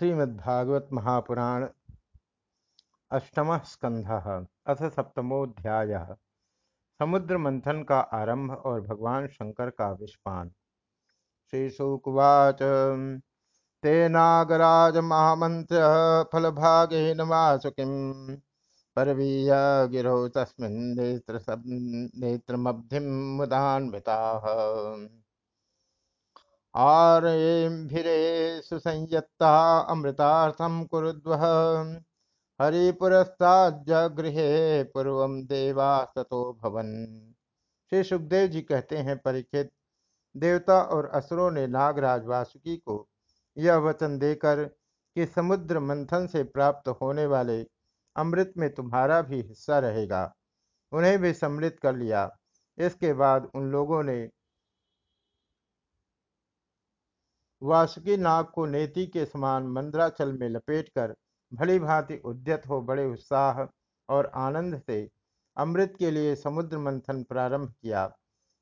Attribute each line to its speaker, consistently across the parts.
Speaker 1: श्रीमद्भागवत महापुराण अष्टम स्कंध अथ सप्तमोध्याय समुद्र मंथन का आरंभ और भगवान शंकर का विस्पान श्री श्रीशुकुवाच, ते नागराज महामंत्र फल भागे वासुकिम। परवीय गिरो तस्मिन् नेत्र नेत्रमब्धिम मुदान्विताः। आरेभिरे सुसंयत्ता अमृतार्थम कुरुद्वः। हरिपुरस्ताजगृहे पूर्व देवा तथो भवन। श्री सुखदेव जी कहते हैं परीक्षित देवता और असुरों ने नागराज वासुकी को यह वचन देकर कि समुद्र मंथन से प्राप्त होने वाले अमृत में तुम्हारा भी हिस्सा रहेगा। उन्हें भी सम्मिलित कर लिया। इसके बाद उन लोगों ने वासुकी नाग को नेति के समान मंद्राचल में लपेटकर भली भांति उद्यत हो बड़े उत्साह और आनंद से अमृत के लिए समुद्र मंथन प्रारंभ किया।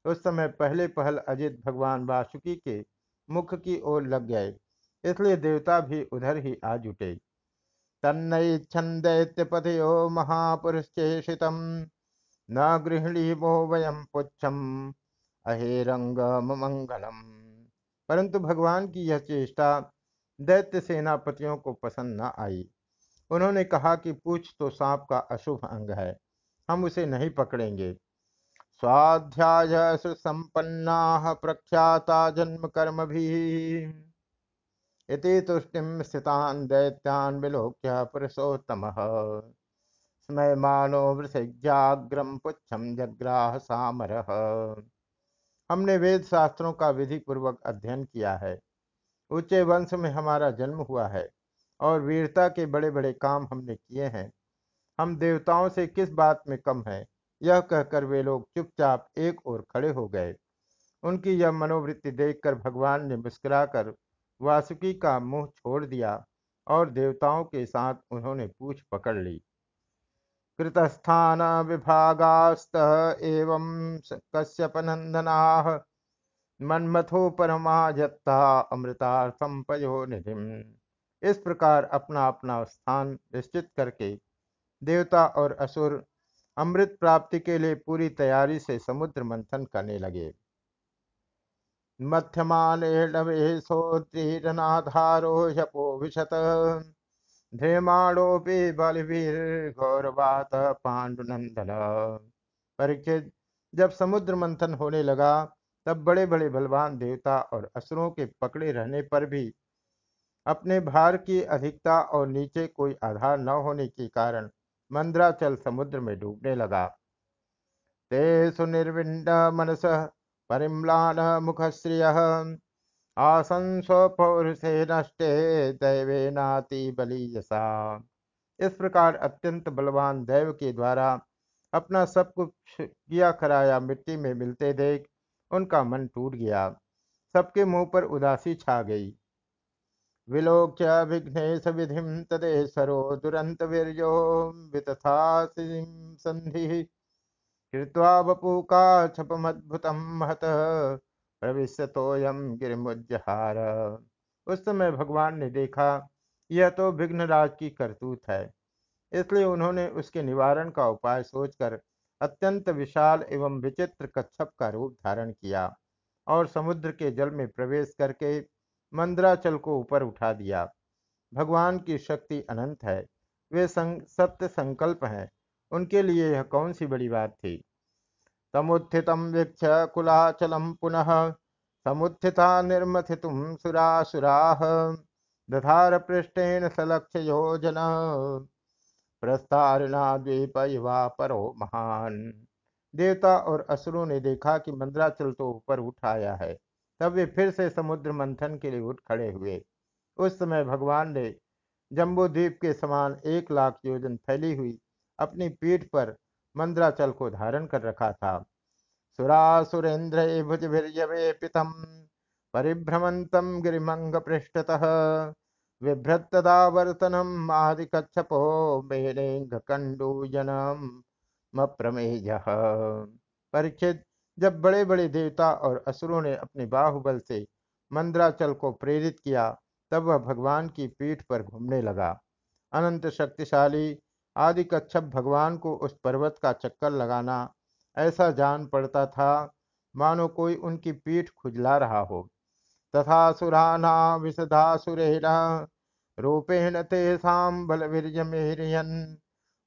Speaker 1: उस समय पहले पहल अजित भगवान वासुकी के मुख की ओर लग गए, इसलिए देवता भी उधर ही आ जुटे। तन्नैच्छन दैत्यपथयो महापुरुषेषित न गृहिणी मोह वयम पुच्छम अहेरंग मंगलम। परंतु भगवान की यह चेष्टा दैत्य सेनापतियों को पसंद न आई। उन्होंने कहा कि पूछ तो सांप का अशुभ अंग है, हम उसे नहीं पकड़ेंगे। स्वाध्याय सुसंपन्ना प्रख्याता जन्म कर्म भी इति तुष्टिम स्थितान दैत्यान विलोक्य पुरुषोत्तम। स्मय मानो वृषज्ञाग्रम पुच्छम जग्राह सामर हमने वेद शास्त्रों का विधि पूर्वक अध्ययन किया है। ऊँचे वंश में हमारा जन्म हुआ है और वीरता के बड़े बड़े काम हमने किए हैं। हम देवताओं से किस बात में कम है, यह कहकर वे लोग चुपचाप एक ओर खड़े हो गए। उनकी यह मनोवृत्ति देखकर भगवान ने मुस्कुराकर वासुकी का मुँह छोड़ दिया और देवताओं के साथ उन्होंने पूछ पकड़ ली। कृतस्थान विभागास्त एवं कश्यपनंदना मन्मथो जत्ता अमृतार्थम पयो निधि इस प्रकार अपना अपना स्थान निश्चित करके देवता और असुर अमृत प्राप्ति के लिए पूरी तैयारी से समुद्र मंथन करने लगे। मध्यमान सोत्रीरनाधारो ह्यपो विशत ध्येमाणोपि बलवीर्घोरवात पांडुनंदन। परीक्षित, जब समुद्र मंथन होने लगा, तब बड़े बड़े बलवान देवता और असुरों के पकड़े रहने पर भी अपने भार की अधिकता और नीचे कोई आधार न होने के कारण मंद्राचल समुद्र में डूबने लगा। ते सुनिर्विंड मनस, परिम्लान मुखश्रिय आसन स्वपौरुषे नष्टे दैवे नाति बलियसा। इस प्रकार अत्यंत बलवान दैव के द्वारा अपना सब कुछ किया कराया मिट्टी में मिलते देख उनका मन टूट गया। सबके मुँह पर उदासी छा गई। विलोक्य विघ्नेश विधि तदेश्वरो दुरंत वीर्यो वितथा संधि। कृत्वा वपूका छपमद्भुतम महत प्रविशतोयम गिरमुजहार उस समय भगवान ने देखा, यह तो विघ्नराज की करतूत है। इसलिए उन्होंने उसके निवारण का उपाय सोचकर अत्यंत विशाल एवं विचित्र कच्छप का रूप धारण किया और समुद्र के जल में प्रवेश करके मंद्राचल को ऊपर उठा दिया। भगवान की शक्ति अनंत है। वे सत्य संकल्प हैं। उनके लिए यह कौन सी बड़ी बात थी? समुत्थितं वीक्ष्य कुलाचलं पुनः, समुत्थिता निर्मथितुं सुरासुराः दधारपृष्ठेन सलक्ष्य योजन प्रस्तारणा द्वीप युवा परो महान। देवता और असुरों ने देखा कि मंद्राचल तो ऊपर उठ आया है, तब वे फिर से समुद्र मंथन के लिए उठ खड़े हुए। उस समय भगवान ने जम्बूद्वीप के समान एक लाख योजन फैली हुई अपनी पीठ पर मंद्राचल को धारण कर रखा था। सुरासुरेन्द्र भुजभिर्यवेपितम परिभ्रमंतम गिरिमंग पृष्ठतः बिभ्रतदावर्तनम आदिकच्छपो मेनेंग कंडूजनम प्रमेय परीक्षित जब बड़े बड़े देवता और असुरों ने अपने बाहुबल से मंद्राचल को प्रेरित किया, तब वह भगवान की पीठ पर घूमने लगा। अनंत शक्तिशाली आदि कच्छप भगवान को उस पर्वत का चक्कर लगाना ऐसा जान पड़ता था, मानो कोई उनकी पीठ खुजला रहा हो। तथा सुराना विशदासुरेण, रूपेण तेषां बलवीर्यमेरियन्,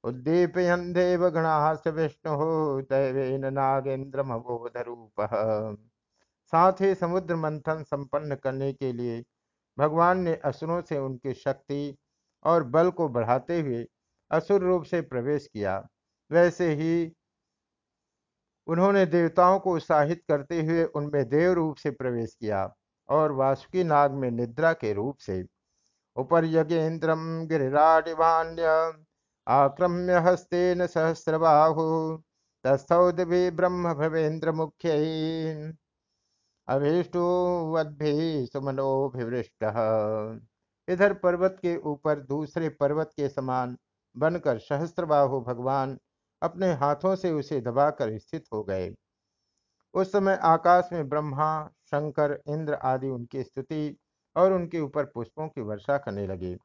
Speaker 1: उद्दीपयन् देवगणाश्च विष्णु, दैवेन नागेन्द्रमबोध रूप साथ ही समुद्र मंथन संपन्न करने के लिए भगवान ने असुरों से उनकी शक्ति और बल को बढ़ाते हुए असुर रूप से प्रवेश किया। वैसे ही उन्होंने देवताओं को उत्साहित करते हुए उनमें देव रूप से प्रवेश किया और वासुकी नाग में निद्रा के रूप से। उपर यज्ञेन्द्रम गिरिराडिवान्य आक्रम्य हस्तेन सहस्रबाहु तस्थौदि ब्रह्म भवेन्द्र मुख्य। अभीष्टुवद्भि सुमनोभिवृष्ट इधर पर्वत के ऊपर दूसरे पर्वत के समान बनकर सहस्त्रबाहु भगवान अपने हाथों से उसे दबाकर स्थित हो गए। उस समय आकाश में ब्रह्मा, शंकर, इंद्र आदि उनकी स्तुति और उनके ऊपर पुष्पों की वर्षा करने लगे।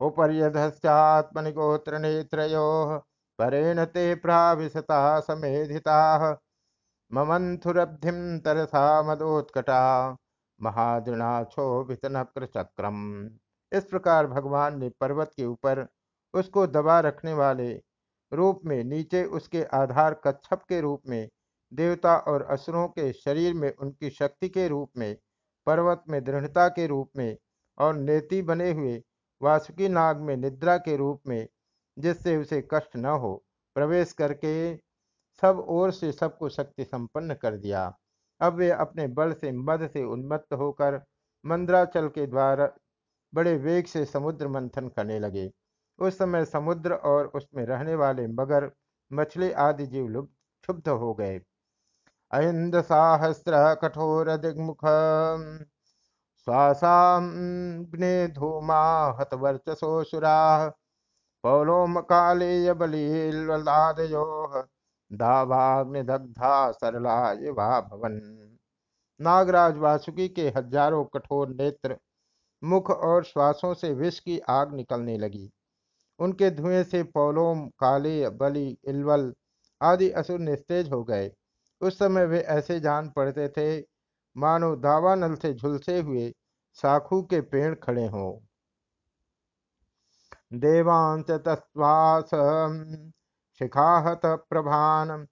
Speaker 1: उपर्यधश्चात्मनिगोत्र नेत्रो परेण ते प्राविशता समेधिता। ममंथुरब्धिम तरसा मदोत्कटा। महादृणाक्षोभित नक्र चक्रम इस प्रकार भगवान ने पर्वत के ऊपर उसको दबा रखने वाले रूप में, नीचे उसके आधार कच्छप के रूप में, देवता और असुरों के शरीर में, उनकी शक्ति के रूप में, पर्वत में, दृढ़ता के रूप में और नेति बने हुए वासुकी नाग में निद्रा के रूप में, जिससे उसे कष्ट न हो, प्रवेश करके सब ओर से सबको शक्ति संपन्न कर दिया। अब वे अपने बल से मद से उन्मत्त होकर मंद्राचल के द्वारा बड़े वेग से समुद्र मंथन करने लगे। उस समय समुद्र और उसमें रहने वाले मगर मछली आदि जीव लुप्त, क्षुब्ध हो गए। अहिंद साहस्र कठोर दिग्मुख श्वासाग्ने धूमा हतवर्चसो सुरा पौलोम काले बलिलादयो दावाग्निदग्धा सरला युवा भवन। नागराज वासुकी के हज़ारों कठोर नेत्र, मुख और श्वासों से विष की आग निकलने लगी। उनके धुएँ से पौलोम काले, बलि, इलवल आदि असुर निस्तेज हो गए। उस समय वे ऐसे जान पड़ते थे, मानो दावानल से झुलसे हुए साखू के पेड़ खड़े हों। देवांश तस्वास शिखाहत प्रभान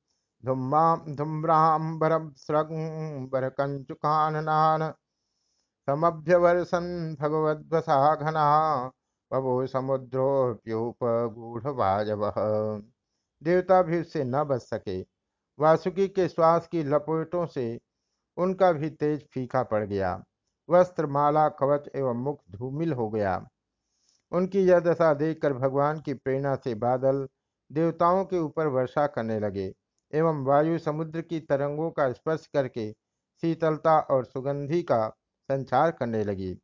Speaker 1: धूम्राम्बरस्रंबरकंचुकाननान समभ्यवर्षन् भगवद्वसाघना पवो समुद्रोप्युपगूढ़वाजवः देवता भी उससे न बच सके। वासुकी के श्वास की लपेटों से उनका भी तेज फीका पड़ गया। वस्त्र, माला, कवच एवं मुख धूमिल हो गया। उनकी यह दशा देखकर भगवान की प्रेरणा से बादल देवताओं के ऊपर वर्षा करने लगे एवं वायु समुद्र की तरंगों का स्पर्श करके शीतलता और सुगंधि का संचार करने लगी।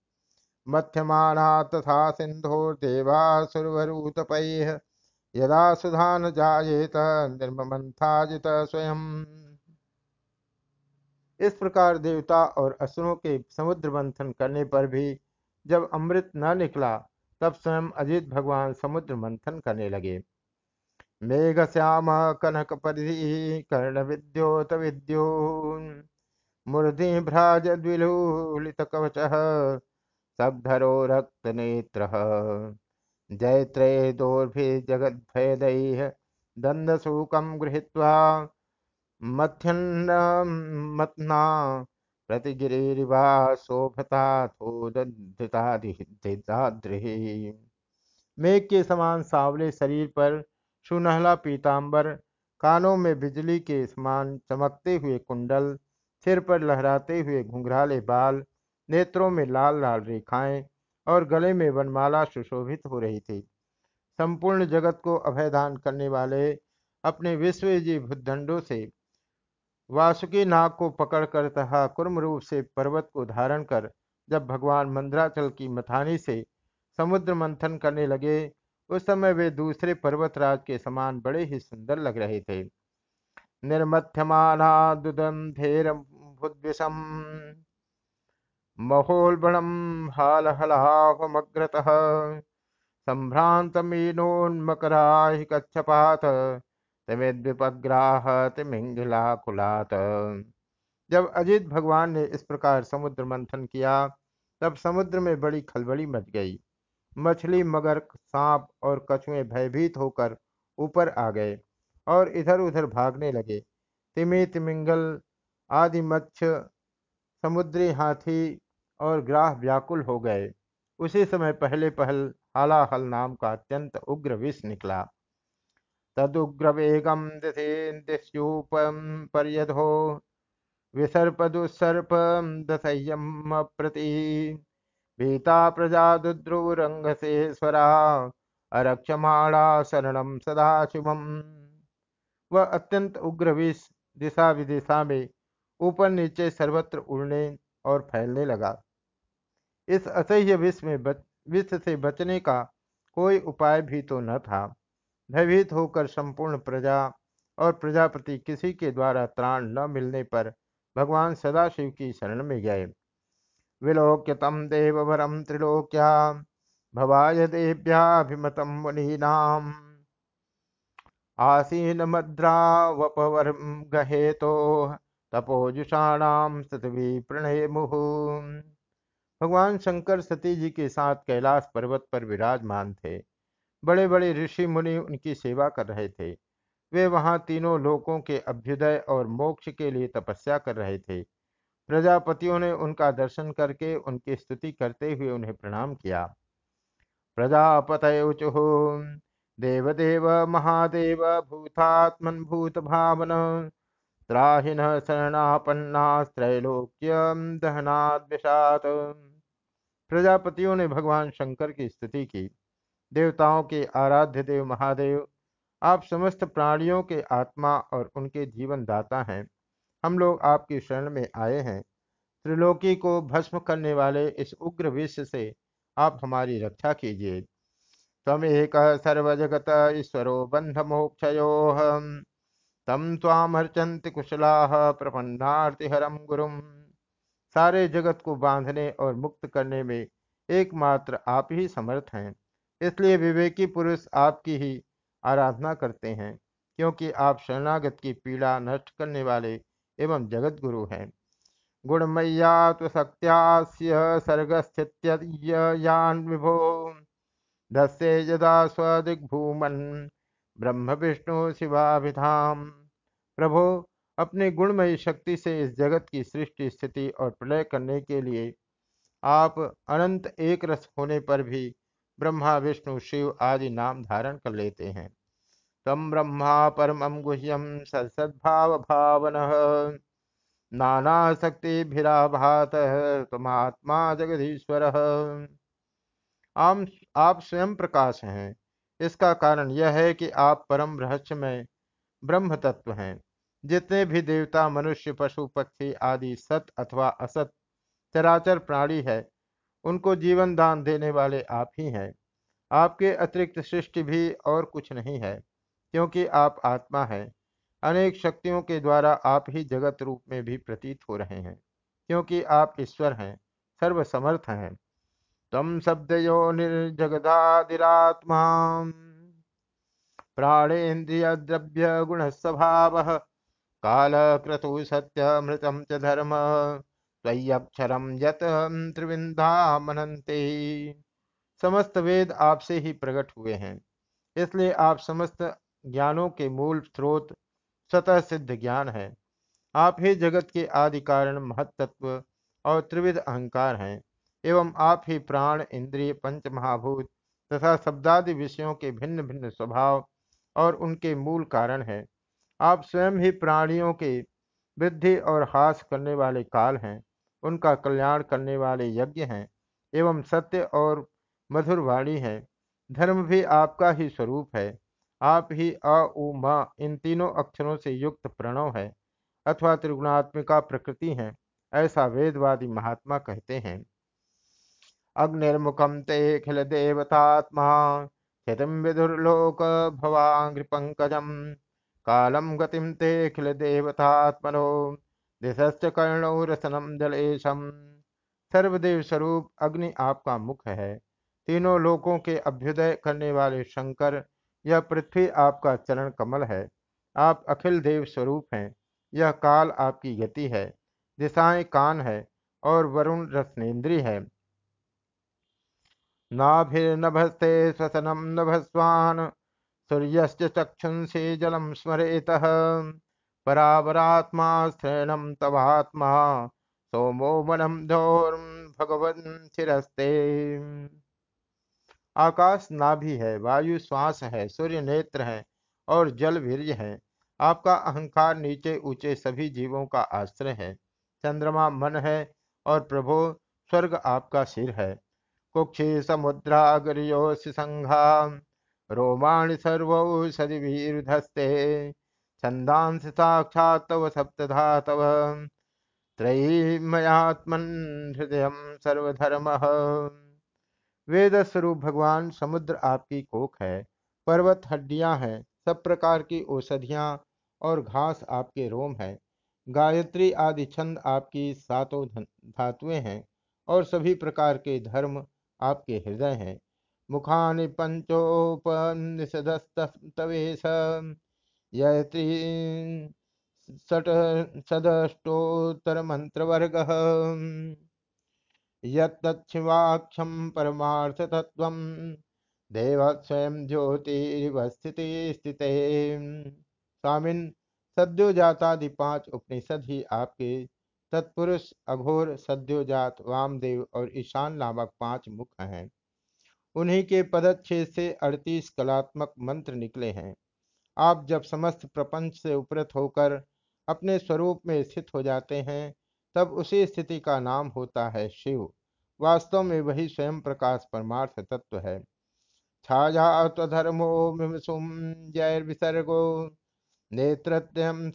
Speaker 1: मध्यमाना तथा सिंधो देवासुरवरूतपैः यदा सुधान जायेत निर्ममंथाजित स्वयं। इस प्रकार देवता और असुरों के समुद्र मंथन करने पर भी जब अमृत न निकला, तब स्वयं अजित भगवान समुद्र मंथन करने लगे। मेघ श्याम कनक परिधि कर्ण विद्योत विद्यो मूर्धि भ्राज द्विलूलित कवच सगधरो रक्त नेत्र जयत्रे दोर्भि जगद्भयदैः दन्दसूकं गृहीत्वा मथ्यन्न मत्ना प्रतिगिरिवा शोभताथोदृतादिदाद्रिः मेघ के समान सावले शरीर पर सुनहला पीताम्बर कानों में बिजली के समान चमकते हुए कुंडल, सिर पर लहराते हुए घुंघराले बाल नेत्रों में लाल लाल रेखाएँ और गले में वनमाला सुशोभित हो रही थी। संपूर्ण जगत को अभयदान करने वाले अपने विश्वजी भूदंडों से वासुकी नाग को पकड़कर तथा कुर्म रूप से पर्वत को धारण कर जब भगवान मंद्राचल की मथानी से समुद्र मंथन करने लगे, उस समय वे दूसरे पर्वतराज के समान बड़े ही सुंदर लग रहे थे। निर्मथ्यमाना दुदंधेर भुद्विषम महोल्बणं जब अजित भगवान ने इस प्रकार समुद्र मंथन किया, तब समुद्र में बड़ी खलबली मच गई। मछली मगर सांप और कछुए भयभीत होकर ऊपर आ गए और इधर उधर भागने लगे। तिमी, तिमिंगल आदि मच्छ समुद्री हाथी और ग्राह व्याकुल हो गए। उसी समय पहले पहल हालाहल नाम का अत्यंत उग्र विष निकला। तदुग्र वेगम दिशूपम पर्यधो विसर्पदुसर्प दसह्यम प्रति भीता प्रजा दुद्रुरंगसेश्वरा अरक्षमाणा शरणम सदा शुभम। वह अत्यंत उग्र विष दिशा विदिशा में ऊपर नीचे सर्वत्र उड़ने और फैलने लगा। इस असह्य विष में बच, विष से बचने का कोई उपाय भी तो न था। भयभीत होकर संपूर्ण प्रजा और प्रजापति किसी के द्वारा त्राण न मिलने पर भगवान सदाशिव की शरण में गए। विलोक्य तम देववरम त्रिलोक्या भवाय देव्याभिमतम मुनीनाम आसीन मद्रावपवर गहेतो तपोजुषाणाम प्रणय मुहु भगवान शंकर सती जी के साथ कैलाश पर्वत पर विराजमान थे। बड़े बड़े ऋषि मुनि उनकी सेवा कर रहे थे। वे वहाँ तीनों लोकों के अभ्युदय और मोक्ष के लिए तपस्या कर रहे थे। प्रजापतियों ने उनका दर्शन करके उनकी स्तुति करते हुए उन्हें प्रणाम किया। प्रजापत देवदेव महादेव भूतात्मन भूत भावन त्राहिन शरणापन्नास्त्रैलोक्यम दहनाद विषात प्रजापतियों ने भगवान शंकर की स्तुति की। देवताओं के आराध्य देव महादेव, आप समस्त प्राणियों के आत्मा और उनके जीवन दाता हैं। हम लोग आपकी शरण में आए हैं। त्रिलोकी को भस्म करने वाले इस उग्र विष से आप हमारी रक्षा कीजिए। तम एक सर्वजगत ईश्वरो बंध मोक्षयो। तम तामर्चंत कुशला प्रपन्नार्तिहरम गुरुम। सारे जगत को बांधने और मुक्त करने में एकमात्र आप ही समर्थ हैं। इसलिए विवेकी पुरुष आपकी ही आराधना करते हैं, क्योंकि आप शरणागत की पीड़ा नष्ट करने वाले एवं जगत गुरु हैं। गुणमय्या तो शक्त्यास्य सर्गस्थित्यान विभो यदा स्वदिग्भूमन ब्रह्म विष्णु शिवाभिधाम। प्रभो, अपने गुणमयी शक्ति से इस जगत की सृष्टि, स्थिति और प्रलय करने के लिए आप अनंत एक रस होने पर भी ब्रह्मा, विष्णु, शिव आदि नाम धारण कर लेते हैं। तम ब्रह्मा परम गुह्यम सदभाव भावन नाना शक्ति भिराभात तुमात्मा जगदीश्वर। आम, आप स्वयं प्रकाश हैं। इसका कारण यह है कि आप परम रहस्यमय ब्रह्म तत्व हैं। जितने भी देवता, मनुष्य, पशु, पक्षी आदि सत अथवा असत, चराचर प्राणी है, उनको जीवन दान देने वाले आप ही हैं। आपके अतिरिक्त सृष्टि भी और कुछ नहीं है, क्योंकि आप आत्मा हैं। अनेक शक्तियों के द्वारा आप ही जगत रूप में भी प्रतीत हो रहे हैं, क्योंकि आप ईश्वर हैं, सर्वसमर्थ हैं। तम शब्दयो निर्जगदादिरात्मा प्राणेन्द्रिय द्रव्य गुण स्वभाव काल क्रतु सत्यमृतम च धर्म त्वय्यक्षरम यत त्रिविंधामनंते समस्त वेद आपसे ही प्रकट हुए हैं। इसलिए आप समस्त ज्ञानों के मूल स्रोत, स्वतः सिद्ध ज्ञान है। आप ही जगत के आदि कारण महत्त्व और त्रिविध अहंकार हैं। एवं आप ही प्राण, इंद्रिय, पंच महाभूत तथा शब्दादि विषयों के भिन्न भिन्न स्वभाव और उनके मूल कारण हैं। आप स्वयं ही प्राणियों के वृद्धि और हास करने वाले काल हैं, उनका कल्याण करने वाले यज्ञ हैं, एवं सत्य और मधुर वाणी है। धर्म भी आपका ही स्वरूप है। आप ही अ उ, म, इन तीनों अक्षरों से युक्त प्रणव है अथवा त्रिगुणात्मिका प्रकृति है, ऐसा वेदवादी महात्मा कहते हैं। अग्निर्मुखम ते खिल देवतात्मा क्षतिम विदुर्लोक भवांग्रि पंकजम कालम गतिम ते अखिल देवतात्मनो, दिशश्च कर्णौ रसनम जलेशम सर्वदेव स्वरूप अग्नि आपका मुख है। तीनों लोकों के अभ्युदय करने वाले शंकर, यह पृथ्वी आपका चरण कमल है। आप अखिल देव स्वरूप हैं। यह काल आपकी गति है। दिशाएँ कान है और वरुण रत्नेन्द्री है। नाभिर्नभस्ते स्वसनम नभस्वान। सूर्यश्च चक्षुंसि जलम स्मरेतः। परावरात्मा श्रेणम तवात्मा। सोमो मनम वनम भगवन शिस्ते आकाश नाभि है, वायु श्वास है, सूर्य नेत्र है और जल वीर्य है। आपका अहंकार नीचे ऊँचे सभी जीवों का आश्रय है। चंद्रमा मन है और प्रभो स्वर्ग आपका सिर है। कुक्षी समुद्रागरियोश संघा रोमाणि सर्वौषधिभिर्धस्ते छन्दांस साक्षात् तव सप्तधा तव त्रयीमयात्मन हृदय सर्वधर्म। वेद स्वरूप भगवान, समुद्र आपकी कोख है, पर्वत हड्डियाँ हैं, सब प्रकार की औषधियाँ और घास आपके रोम है। गायत्री आदि छंद आपकी सातों धातुएँ हैं और सभी प्रकार के धर्म आपके हृदय हैं। मुखानि पञ्चोपनिषदस्तवेश यति सदष्टोत्तरमन्त्रवर्गः यत्तच्छिवाख्यं परमार्थतत्त्वं देव स्वयं ज्योतिरिवस्थिति स्थिते स्वामिन सद्योजातादि पाँच उपनिषद ही आपके तत्पुरुष, अघोर, सद्योजात, वामदेव और ईशान नामक पाँच मुख हैं। उन्हीं के पदच्छेद से अड़तीस कलात्मक मंत्र निकले हैं। आप जब समस्त प्रपंच से उपरत होकर अपने स्वरूप में स्थित हो जाते हैं, तब उसी स्थिति का नाम होता है शिव। वास्तव में वही स्वयं प्रकाश परमार्थ तत्व है। मिमसुम जय विसर्गो नेत्रत्यम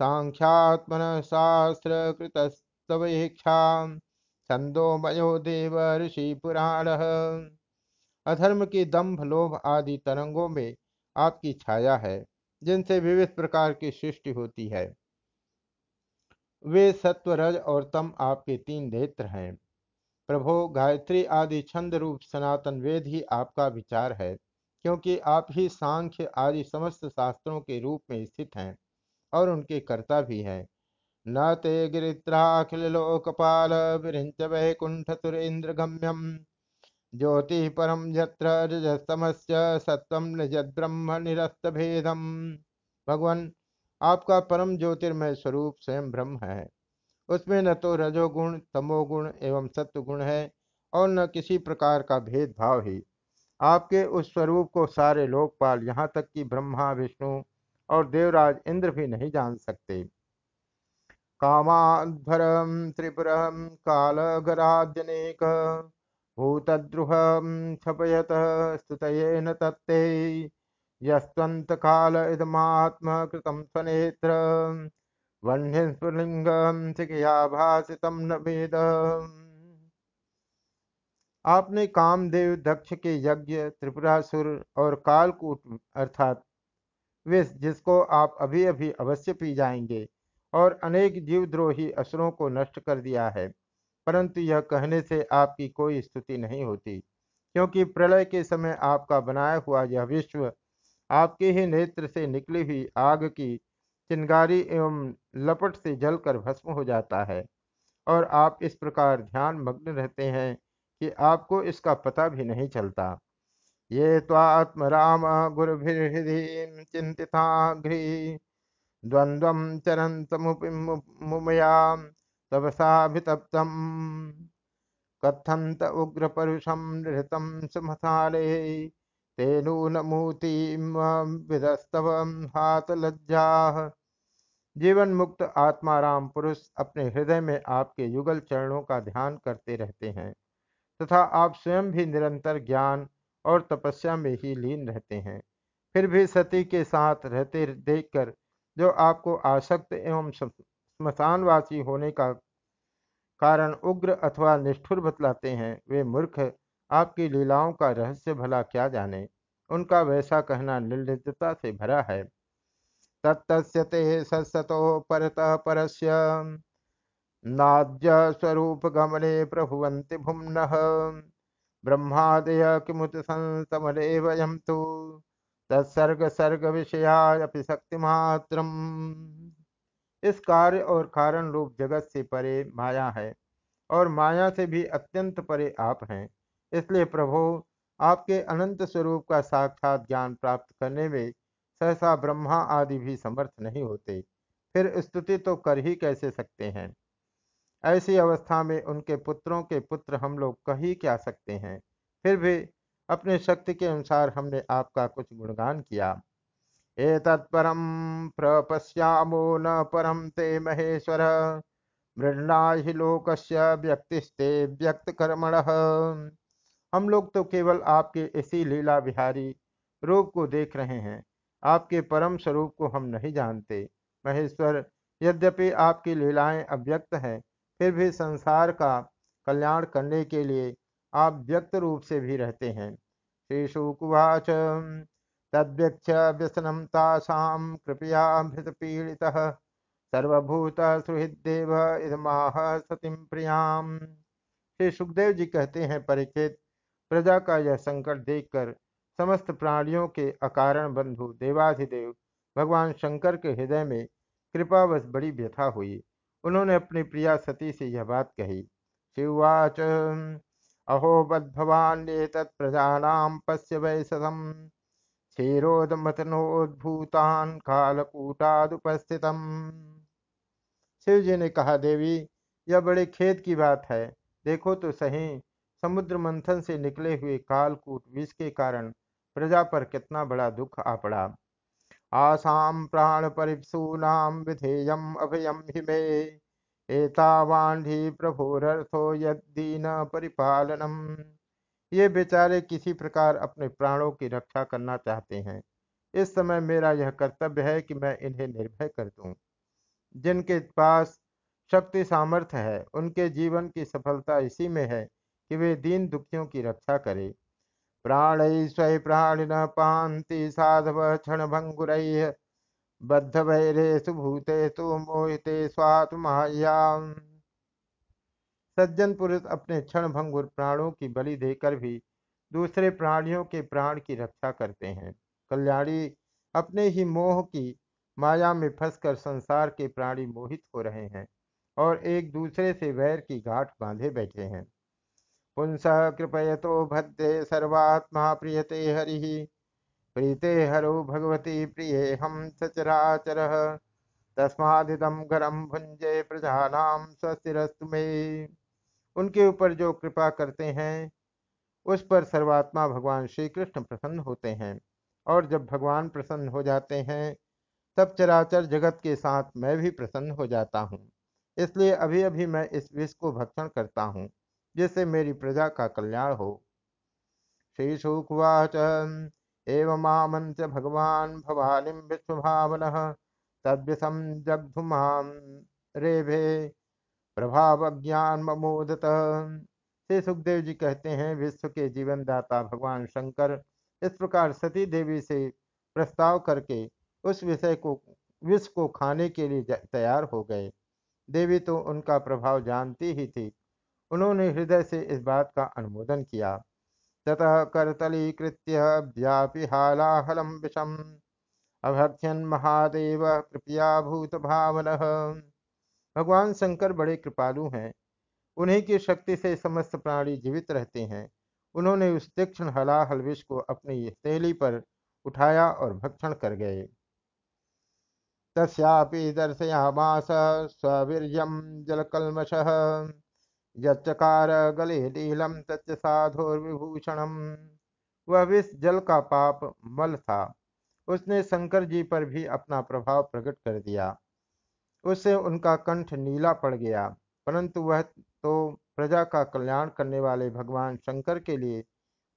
Speaker 1: सांख्यात्मन शास्त्र कृतस्तवेक्षा छंदोमयो देव ऋषि पुराण अधर्म की दंभ लोभ आदि तरंगों में आपकी छाया है, जिनसे विविध प्रकार की सृष्टि होती है। वे सत्व रज और तम आपके तीन नेत्र हैं। प्रभो, गायत्री आदि छंद रूप सनातन वेद ही आपका विचार है, क्योंकि आप ही सांख्य आदि समस्त शास्त्रों के रूप में स्थित हैं। और उनके कर्ता भी हैं। न ते गिरित्राखिलोकपाल विरिञ्च वैकुण्ठतुरेन्द्रगम्यम् ज्योतिः परं यत्र रजस्तमस्य ब्रह्म निरस्त भेदम भगवान, आपका परम ज्योतिर्मय स्वरूप स्वयं ब्रह्म है। उसमें न तो रजोगुण, तमोगुण एवं सत्वगुण है और न किसी प्रकार का भेदभाव ही। आपके उस स्वरूप को सारे लोकपाल यहाँ तक कि ब्रह्मा, विष्णु और देवराज इंद्र भी नहीं जान सकते। कामाध्वरं त्रिपुरं कालगराजनेक भूतद्रुहं क्षपयत स्तुतयेन तत्ते यस्त्वन्तकाल इदमात्मकृतं स्वनेत्र वह्निस्फुलिङ्गं शिखया भासितं न वेद आपने कामदेव दक्ष के यज्ञ त्रिपुरासुर और कालकूट अर्थात विष जिसको आप अभी अभी अवश्य पी जाएँगे और अनेक जीवद्रोही असुरों को नष्ट कर दिया है। परंतु यह कहने से आपकी कोई स्तुति नहीं होती, क्योंकि प्रलय के समय आपका बनाया हुआ यह विश्व आपके ही नेत्र से निकली हुई आग की चिंगारी एवं लपट से जलकर भस्म हो जाता है और आप इस प्रकार ध्यान मग्न रहते हैं कि आपको इसका पता भी नहीं चलता। ये त्वात्म राम गुरुभिर्हृदय चिंतिता गृह द्वंद्व चरन्तमुपमुमयां तपसाभितप्तं कथन्त उग्रपरुषं नृतं सुमसाले तेनूनमूतिमविदस्तव हाथ लज्जा जीवन मुक्त आत्माराम पुरुष अपने हृदय में आपके युगल चरणों का ध्यान करते रहते हैं। तथा आप स्वयं भी निरंतर ज्ञान और तपस्या में ही लीन रहते हैं। फिर भी सती के साथ रहते देखकर जो आपको आसक्त एवं स्मशानवासी होने का कारण उग्र अथवा निष्ठुर बतलाते हैं, वे मूर्ख, आपकी लीलाओं का रहस्य भला क्या जाने? उनका वैसा कहना निर्लिजता से भरा है। परत परस्य। नाद्य स्वरूप गमने प्रभुवन्ति भुम्नः। ब्रह्मादय किमुत संसमरे वयम तो विषयापि शक्तिमात्रम। इस कार्य और कारण रूप जगत से परे माया है, और माया से भी अत्यंत परे आप हैं। इसलिए प्रभु, आपके अनंत स्वरूप का साक्षात ज्ञान प्राप्त करने में सहसा ब्रह्मा आदि भी समर्थ नहीं होते। फिर स्तुति तो कर ही कैसे सकते हैं? ऐसी अवस्था में उनके पुत्रों के पुत्र हम लोग कही क्या सकते हैं? फिर भी अपने शक्ति के अनुसार हमने आपका कुछ गुणगान किया। ए तत्परम प्रपश्यामो न परम ते महेश्वर। मृणा ही लोकस्य व्यक्तिस्ते व्यक्त कर्मण हम लोग तो केवल आपके इसी लीला विहारी रूप को देख रहे हैं। आपके परम स्वरूप को हम नहीं जानते। महेश्वर, यद्यपि आपकी लीलाएँ अव्यक्त हैं फिर भी संसार का कल्याण करने के लिए आप व्यक्त रूप से भी रहते हैं। श्री शुकुवाच। तद्व्यक्ष व्यसनम तासाम कृपया पीड़ित सर्वभूत सुहृदेव इदमाह सतीम प्रियाम। श्री सुखदेव जी कहते हैं, परिचित प्रजा का यह संकट देखकर समस्त प्राणियों के अकारण बंधु देवाधिदेव भगवान शंकर के हृदय में कृपावश बड़ी व्यथा हुई। उन्होंने अपनी प्रिया सती से यह बात कही। शिववाच अहो बद्भवान तत्प्रजानाम पश्य वैसम क्षीरोदमतनोद्भूतान कालकूटादुपस्थितम। शिव जी ने कहा, देवी, यह बड़े खेद की बात है। देखो तो सही, समुद्र मंथन से निकले हुए कालकूट विष के कारण प्रजा पर कितना बड़ा दुख आ पड़ा। आसाम प्राण परिप्सूनाम विधेयम अभयम हि मे। एतावान्ही प्रभोरर्थो परिपालनम ये बेचारे किसी प्रकार अपने प्राणों की रक्षा करना चाहते हैं। इस समय मेरा यह कर्तव्य है कि मैं इन्हें निर्भय कर दूँ। जिनके पास शक्ति सामर्थ्य है, उनके जीवन की सफलता इसी में है कि वे दीन दुखियों की रक्षा करे। प्राण स्वय प्राणिन पांति साधव क्षण भंगुर बद्ध वैरे सुभूते तु मोहिते स्वात्मायाम सज्जन पुरुष अपने क्षण भंगुर प्राणों की बलि देकर भी दूसरे प्राणियों के प्राण की रक्षा करते हैं। कल्याणी अपने ही मोह की माया में फंसकर संसार के प्राणी मोहित हो रहे हैं और एक दूसरे से वैर की गांठ बांधे बैठे हैं। पुंस कृपयतो भद्रे सर्वात्मा प्रियते हरि। प्रीते हरो भगवती प्रिय हम सचराचर। तस्मादिदम गरम भुंजे प्रजानाम स्वस्तिरस्तु में। उनके ऊपर जो कृपा करते हैं, उस पर सर्वात्मा भगवान श्री कृष्ण प्रसन्न होते हैं। और जब भगवान प्रसन्न हो जाते हैं, तब चराचर जगत के साथ मैं भी प्रसन्न हो जाता हूँ। इसलिए अभी अभी मैं इस विष को भक्षण करता हूँ। जिससे मेरी प्रजा का कल्याण हो। श्री शुकुवाच। एवं आमंत्र भगवान भवानी विश्वभावन तद्विषम जगधुमाम रेभे प्रभाव ज्ञान ममोदत। श्री सुखदेव जी कहते हैं, विश्व के जीवन दाता भगवान शंकर इस प्रकार सती देवी से प्रस्ताव करके उस विषय को, विष को खाने के लिए तैयार हो गए। देवी तो उनका प्रभाव जानती ही थी। उन्होंने हृदय से इस बात का अनुमोदन किया। ततः करतलीकृत्य व्यापी हालाहलम विषम। अभक्षन महादेव कृपया भूत भावन भगवान शंकर बड़े कृपालु हैं। उन्हीं की शक्ति से समस्त प्राणी जीवित रहते हैं। उन्होंने उस तीक्ष्ण हलाहल विष को अपनी हथेली पर उठाया और भक्षण कर गए। तस्यापि दर्शयामास स्वीर्यम जलकलमश यचकार गले नीलम तच्च साधुर्विभूषणम। वह विष जल का पाप मल था। उसने शंकर जी पर भी अपना प्रभाव प्रकट कर दिया। उससे उनका कंठ नीला पड़ गया। परंतु वह तो प्रजा का कल्याण करने वाले भगवान शंकर के लिए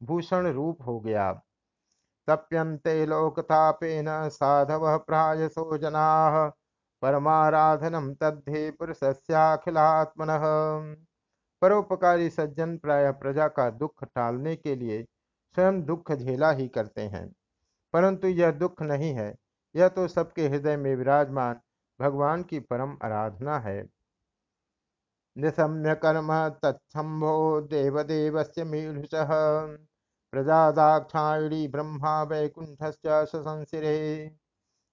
Speaker 1: भूषण रूप हो गया। तप्यन्ते लोकतापेन साधव प्रायसो जना। परमाराधनम तद्धि पुरुषस्याखिलात्मन। परोपकारी सज्जन प्राय प्रजा का दुख टालने के लिए स्वयं दुख झेला ही करते हैं। परंतु यह दुख नहीं है, यह तो सबके हृदय में विराजमान भगवान की परम आराधना है। निशम्य कर्म तत्सम्भो तत्संभो देवदेवस्य मीढुषः प्रजादाक्षायणी ब्रह्मा वैकुंठस्य सशंसिरे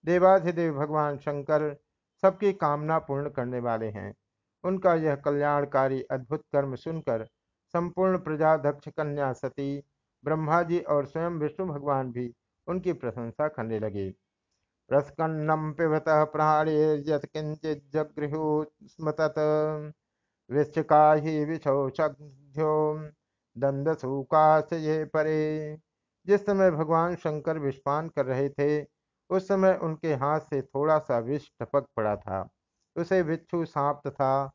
Speaker 1: देवाधिदेव भगवान शंकर सबकी कामना पूर्ण करने वाले हैं। उनका यह कल्याणकारी अद्भुत कर्म सुनकर संपूर्ण प्रजा दक्ष कन्या सती ब्रह्मा जी और स्वयं विष्णु भगवान भी उनकी प्रशंसा करने लगे। रसकन्नम पिबत जगृहु स्म ही ये परे। जिस समय भगवान शंकर विष्पान कर रहे थे, उस समय उनके हाथ से थोड़ा सा विष टपक पड़ा था। उसे बिच्छू सांप तथा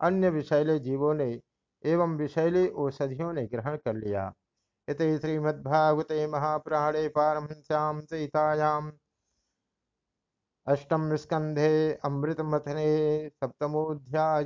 Speaker 1: अन्य विषैले जीवों ने एवं विषैली औषधियों ने ग्रहण कर लिया। इत श्रीमद्भागवते महापुराणे पारमश्याम सीतायाम। अष्टम स्कंधे अमृतमथने सप्तमोध्याय